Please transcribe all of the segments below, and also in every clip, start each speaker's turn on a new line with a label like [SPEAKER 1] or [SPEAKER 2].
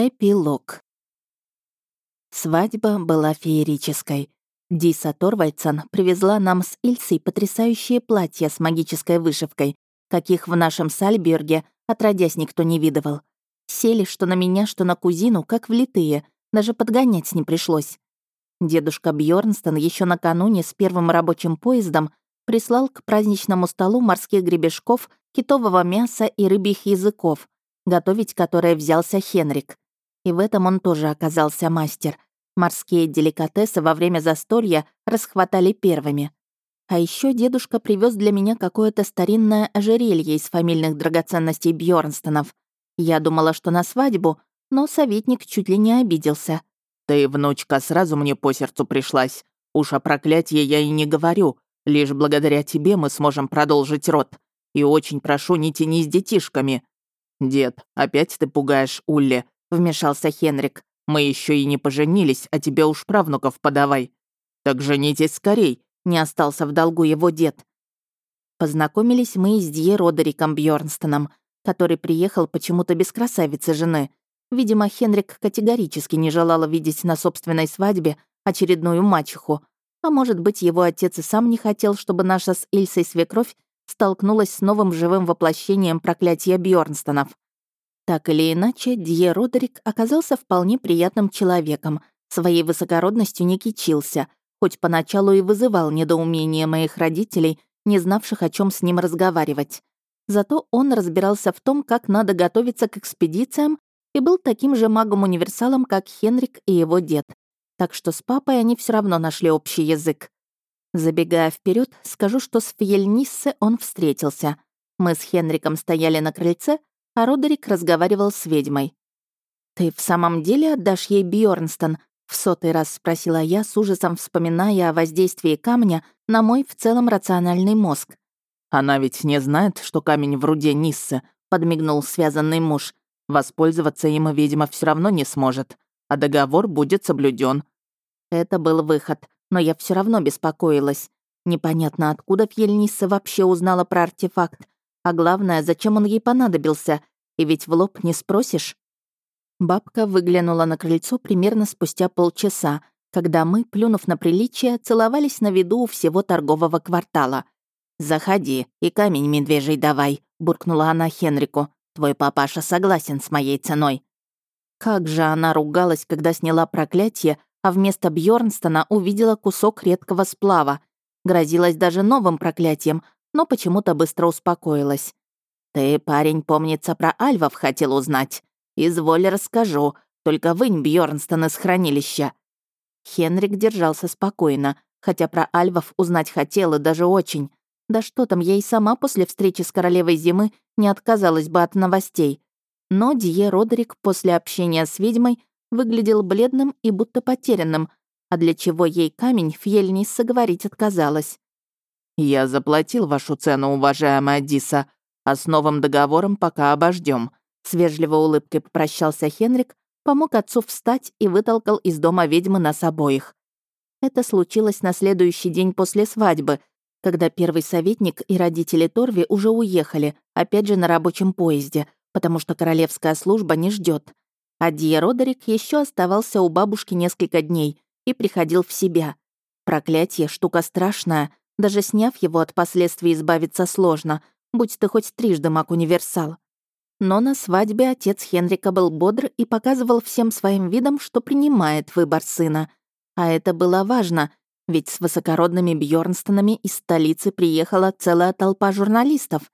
[SPEAKER 1] Эпилог. Свадьба была феерической. Диса Торвальдсон привезла нам с Ильсой потрясающие платья с магической вышивкой, каких в нашем Сальберге отродясь никто не видывал. Сели что на меня, что на кузину, как влитые, даже подгонять не пришлось. Дедушка Бьорнстон еще накануне с первым рабочим поездом прислал к праздничному столу морских гребешков, китового мяса и рыбьих языков, готовить которое взялся Хенрик. И в этом он тоже оказался мастер. Морские деликатесы во время застолья расхватали первыми. А еще дедушка привез для меня какое-то старинное ожерелье из фамильных драгоценностей Бьорнстонов. Я думала, что на свадьбу, но советник чуть ли не обиделся.
[SPEAKER 2] «Ты, внучка, сразу мне по сердцу пришлась. Уж о проклятии я и не говорю. Лишь благодаря тебе мы сможем продолжить род. И очень прошу, не тяни с детишками». «Дед, опять ты пугаешь Улли», — вмешался Хенрик. «Мы еще и не поженились, а тебе уж правнуков подавай». «Так женитесь скорей», — не остался в долгу его дед. Познакомились мы с Дье Родериком Бьорнстоном, который приехал почему-то без красавицы жены. Видимо, Хенрик категорически не желала видеть на собственной свадьбе очередную мачеху. А может быть, его отец и сам не хотел, чтобы наша с Ильсой свекровь столкнулась с новым живым воплощением проклятия Бьорнстонов. Так или иначе, Дье Родерик оказался вполне приятным человеком, своей высокородностью не кичился, хоть поначалу и вызывал недоумение моих родителей, не знавших, о чем с ним разговаривать. Зато он разбирался в том, как надо готовиться к экспедициям, и был таким же магом-универсалом, как Хенрик и его дед. Так что с папой они все равно нашли общий язык. Забегая вперед, скажу, что с Фьельниссе он встретился. Мы с Хенриком стояли на крыльце, а Родерик разговаривал с ведьмой. «Ты в самом деле отдашь ей Бьорнстон?» — в сотый раз спросила я, с ужасом вспоминая о воздействии камня на мой в целом рациональный мозг. «Она ведь не знает, что камень в руде Ниссы», — подмигнул связанный муж. «Воспользоваться им ведьма все равно не сможет, а договор будет соблюден.
[SPEAKER 1] Это был выход, но я все равно беспокоилась. Непонятно, откуда Фьельнисса вообще узнала про артефакт, а главное, зачем он ей понадобился? И ведь в лоб не спросишь. Бабка выглянула на крыльцо примерно спустя полчаса, когда мы, плюнув на приличие, целовались на виду у всего торгового квартала. «Заходи и камень медвежий давай», — буркнула она Хенрику. «Твой папаша согласен с моей ценой». Как же она ругалась, когда сняла проклятие, а вместо Бьорнстона увидела кусок редкого сплава. Грозилась даже новым проклятием, но почему-то быстро успокоилась. «Ты, парень, помнится, про альвов хотел узнать. Изволь расскажу, только вынь Бьорнстон из хранилища». Хенрик держался спокойно, хотя про альвов узнать хотел и даже очень. Да что там, и сама после встречи с королевой зимы не отказалась бы от новостей. Но Дие Родерик после общения с ведьмой выглядел бледным и будто потерянным, а для чего ей камень Фьельнисса говорить отказалась.
[SPEAKER 2] «Я заплатил вашу цену, уважаемая Диса, а с новым договором пока обождем. с вежливой улыбкой попрощался Хенрик, помог отцу встать и вытолкал из дома ведьмы нас обоих. Это случилось на следующий день после свадьбы, когда первый советник и родители Торви уже уехали, опять же на рабочем поезде, потому что королевская служба не ждет. А Дия Родерик еще оставался у бабушки несколько дней и приходил в себя. Проклятие — штука страшная, даже сняв его от последствий избавиться сложно, будь ты хоть трижды маг-универсал. Но на свадьбе отец Хенрика был бодр и показывал всем своим видом, что принимает выбор сына. А это было важно, ведь с высокородными Бьорнстонами из столицы приехала целая толпа журналистов.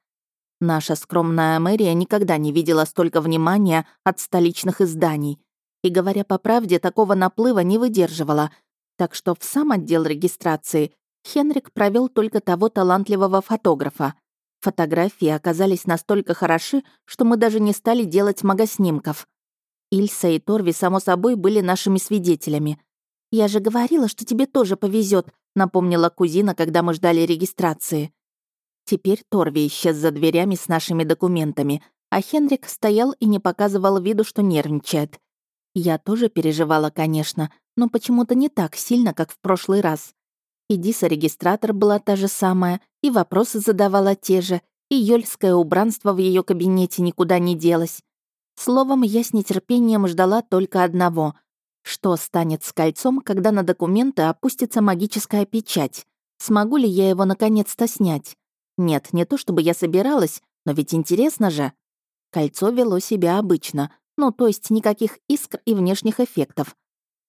[SPEAKER 2] Наша скромная мэрия никогда не видела столько внимания от столичных изданий. И, говоря по правде, такого наплыва не выдерживала. Так что в сам отдел регистрации Хенрик провел только того талантливого фотографа. Фотографии оказались настолько хороши, что мы даже не стали делать магоснимков. Ильса и Торви, само собой, были нашими свидетелями. «Я же говорила, что тебе тоже повезет, напомнила кузина, когда мы ждали регистрации. Теперь Торви исчез за дверями с нашими документами, а Хенрик стоял и не показывал виду, что нервничает. Я тоже переживала, конечно, но почему-то не так сильно, как в прошлый раз. И Диса-регистратор была та же самая, и вопросы задавала те же, и ёльское убранство в ее кабинете никуда не делось.
[SPEAKER 1] Словом, я с нетерпением ждала только одного. Что станет с кольцом, когда на документы опустится магическая печать? Смогу ли я его наконец-то снять? Нет, не то чтобы я собиралась, но ведь интересно же. Кольцо вело себя обычно, ну, то есть никаких искр и внешних эффектов.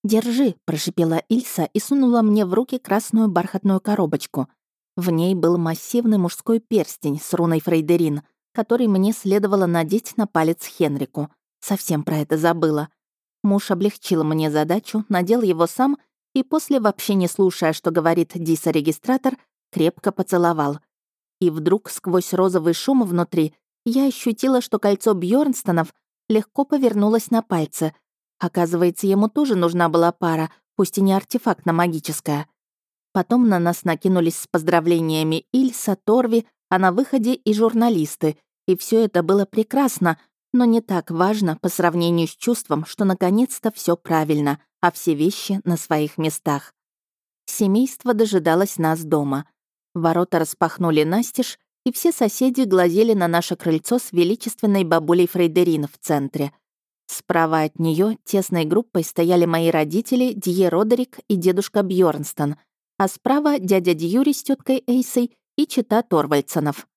[SPEAKER 1] «Держи», — прошипела Ильса и сунула мне в руки красную бархатную коробочку. В ней был массивный мужской перстень с руной Фрейдерин, который мне следовало надеть на палец Хенрику. Совсем про это забыла. Муж облегчил мне задачу, надел его сам и после, вообще не слушая, что говорит Диса-регистратор, крепко поцеловал. И вдруг, сквозь розовый шум внутри, я ощутила, что кольцо Бьорнстонов легко повернулось на пальце. Оказывается, ему тоже нужна была пара, пусть и не артефактно-магическая. Потом на нас накинулись с поздравлениями Ильса, Торви, а на выходе и журналисты. И все это было прекрасно, но не так важно по сравнению с чувством, что наконец-то все правильно, а все вещи на своих местах. Семейство дожидалось нас дома. Ворота распахнули настежь, и все соседи глазели на наше крыльцо с величественной бабулей Фрейдерин в центре. Справа от нее тесной группой стояли мои родители, Дье Родерик и дедушка Бьорнстон, а справа дядя Дьюри с теткой Эйсой и чита Торвальдсонов.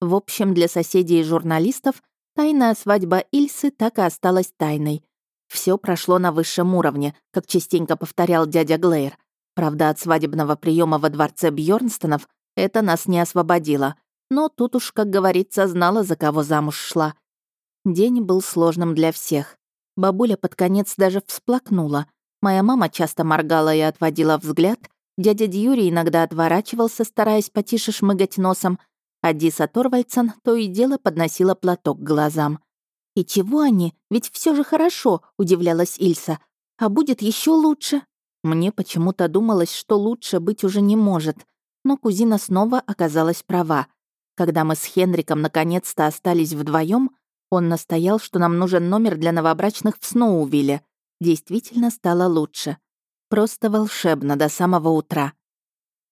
[SPEAKER 1] В общем, для соседей и журналистов тайная свадьба Ильсы так и осталась тайной. Все прошло на высшем уровне, как частенько повторял дядя Глэйр. Правда, от свадебного приема во дворце Бьорнстонов это нас не освободило. Но тут уж, как говорится, знала, за кого замуж шла. День был сложным для всех. Бабуля под конец даже всплакнула. Моя мама часто моргала и отводила взгляд, Дядя Дьюри иногда отворачивался, стараясь потише шмыгать носом, а Диса Торвальдсон то и дело подносила платок к глазам. «И чего они? Ведь все же хорошо», — удивлялась Ильса. «А будет еще лучше?» Мне почему-то думалось, что лучше быть уже не может. Но кузина снова оказалась права. Когда мы с Хенриком наконец-то остались вдвоем, он настоял, что нам нужен номер для новобрачных в Сноувилле. Действительно стало лучше. Просто волшебно до самого утра.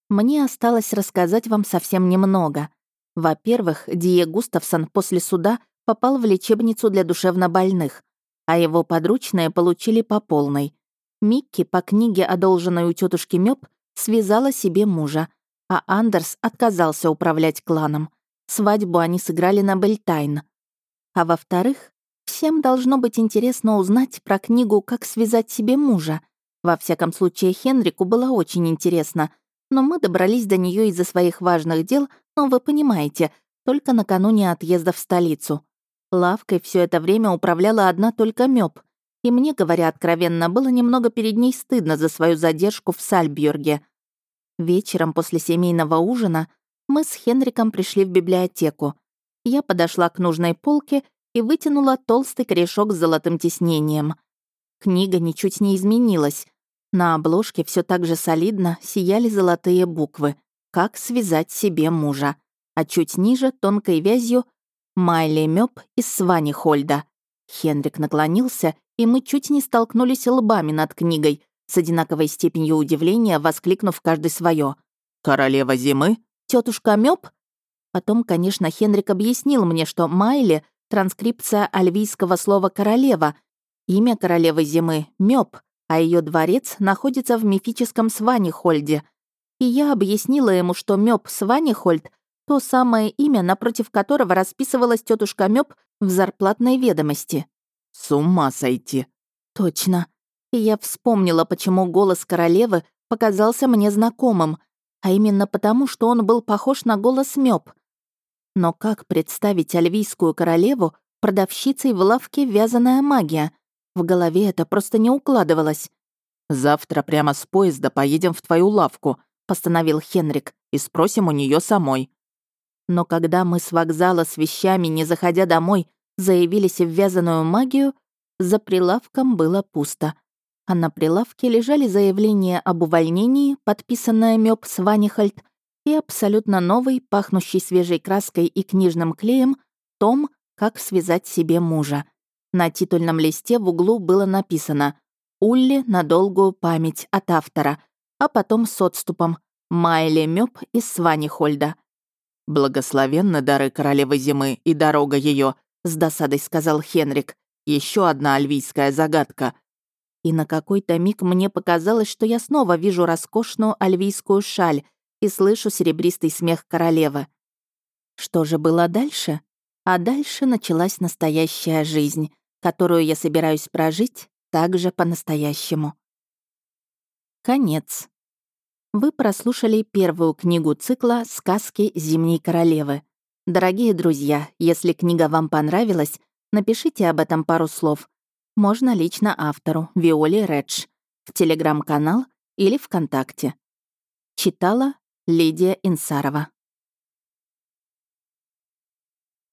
[SPEAKER 1] Мне осталось рассказать вам совсем немного. Во-первых, Дие Густавсон после суда попал в лечебницу для душевнобольных, а его подручные получили по полной. Микки по книге, одолженной у тетушки Мёб, связала себе мужа, а Андерс отказался управлять кланом. Свадьбу они сыграли на Бельтайн. А во-вторых, всем должно быть интересно узнать про книгу «Как связать себе мужа», во всяком случае, Хенрику было очень интересно, но мы добрались до нее из-за своих важных дел, но вы понимаете, только накануне отъезда в столицу. Лавкой все это время управляла одна только Мёб, и мне, говоря откровенно, было немного перед ней стыдно за свою задержку в Сальбьорге. Вечером после семейного ужина мы с Хенриком пришли в библиотеку. Я подошла к нужной полке и вытянула толстый корешок с золотым тиснением. Книга ничуть не изменилась, на обложке все так же солидно сияли золотые буквы «Как связать себе мужа», а чуть ниже тонкой вязью «Майли Мёб из Свани Хольда». Хенрик наклонился, и мы чуть не столкнулись лбами над книгой, с одинаковой степенью удивления воскликнув каждый свое.
[SPEAKER 2] «Королева зимы?
[SPEAKER 1] Тетушка Мёб?» Потом, конечно, Хенрик объяснил мне, что Майли — транскрипция альвийского слова «королева», имя королевы зимы — Мёб, а ее дворец находится в мифическом Сванихольде. И я объяснила ему, что Мёб Сванихольд — то самое имя, напротив которого расписывалась тетушка Мёб в зарплатной ведомости.
[SPEAKER 2] «С ума сойти!»
[SPEAKER 1] «Точно. И я вспомнила, почему голос королевы показался мне знакомым, а именно потому, что он был похож на голос Мёб. Но как представить альвийскую королеву продавщицей в лавке «Вязаная магия»? В голове это просто не укладывалось.
[SPEAKER 2] «Завтра прямо с поезда поедем в твою лавку», — постановил Хенрик, «и спросим у нее самой».
[SPEAKER 1] Но когда мы с вокзала с вещами, не заходя домой, заявились в вязаную магию, за прилавком было пусто. А на прилавке лежали заявления об увольнении, подписанное Мёб Сванихальд, и абсолютно новый, пахнущий свежей краской и книжным клеем, том «Как связать себе мужа». На титульном листе в углу было написано «Улли на долгую память от автора», а потом с отступом «Майли Мёб из Сванихольда».
[SPEAKER 2] «Благословенны дары королевы зимы и дорога ее, с досадой сказал Хенрик. Еще одна альвийская загадка.
[SPEAKER 1] И на какой-то миг мне показалось, что я снова вижу роскошную альвийскую шаль и слышу серебристый смех королевы. Что же было дальше? А дальше началась настоящая жизнь, которую я собираюсь прожить также по-настоящему. Конец. Вы прослушали первую книгу цикла «Сказки Зимней королевы». Дорогие друзья, если книга вам понравилась, напишите об этом пару слов. Можно лично автору, Виоле Редж, в телеграм-канал или ВКонтакте. Читала Лидия Инсарова.